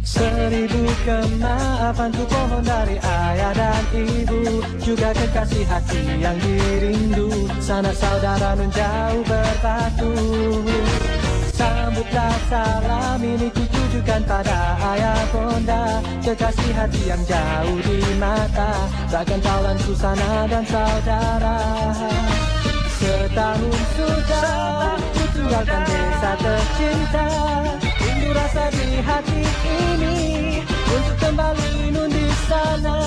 Seribu kemaafan tuh pohon dari ayah dan ibu Juga kekasih hati yang dirindu. Sana saudara nun jauh berbatu Sambutlah salam ini kutujukan pada ayah bonda. Kekasih hati yang jauh di mata Takkan taulan susana dan saudara. Setahun sudah kutinggalkan desa tercinta rasa di hati ini Untuk kembali nun di sana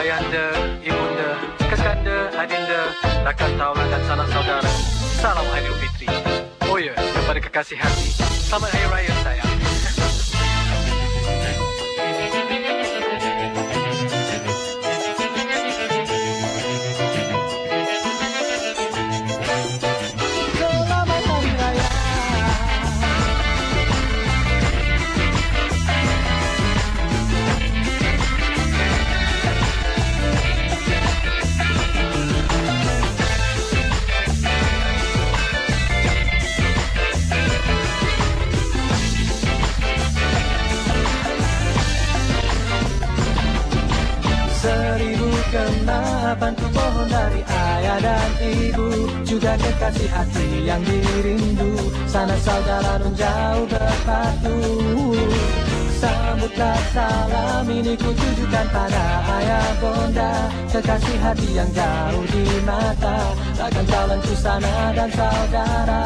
Ayahanda, ibunda, kakanda, adinda, rakan taulan dan sanak saudara, salam Aidil Fitri. Oh ya, kepada kekasih hati, selamat Hari Raya sayang. Kemaafan tuh pohon dari ayah dan ibu. Juga kekasih hati yang dirindu. Sana saudara nun jauh berbatu Sambutlah salam ini kutujukan pada ayah bonda. Kekasih hati yang jauh di mata. Takkan calon sana dan saudara.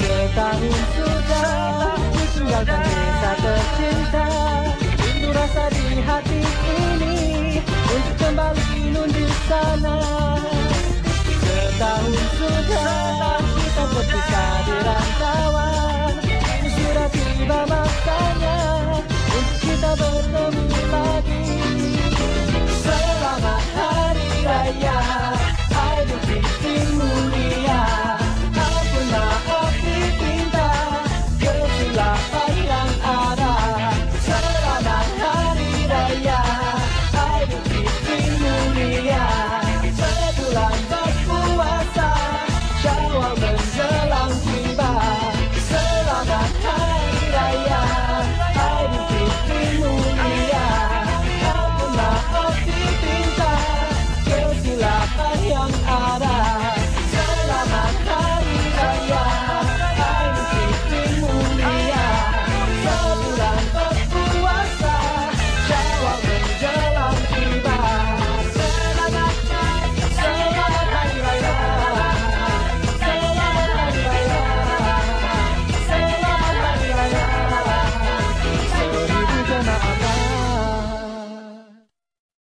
Setahun sudah ditinggalkan desa tercinta. Rasa di hati ini